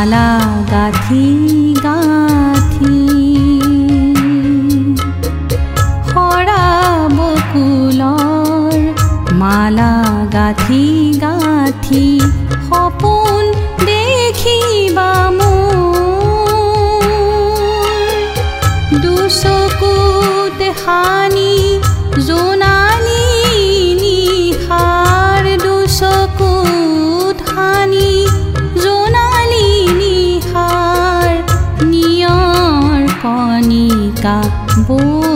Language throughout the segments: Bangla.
মালা গাথি গাথি। হরা মালা গাথি গাথি। সপোন দেখিবা মোৰ দুচকুত হাত 그러니까 뭐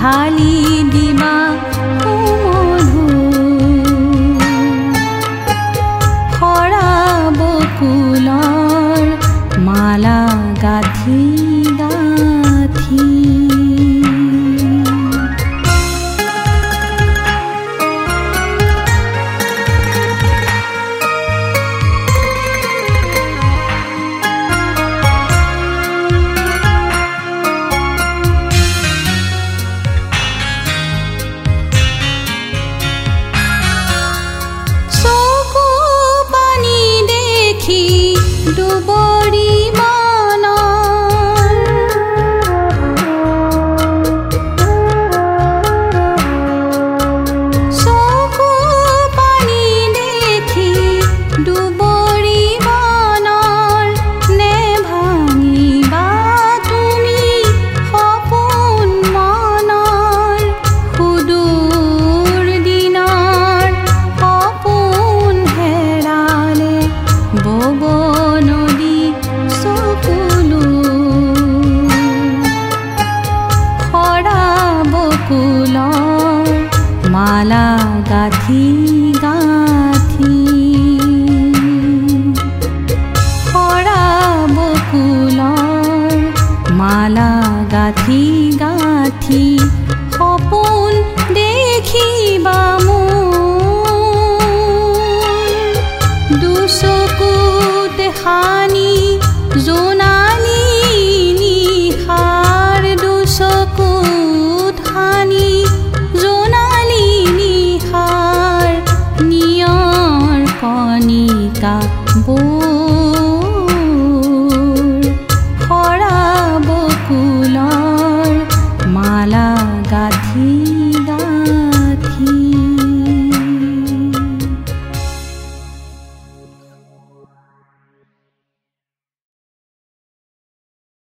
खाली see.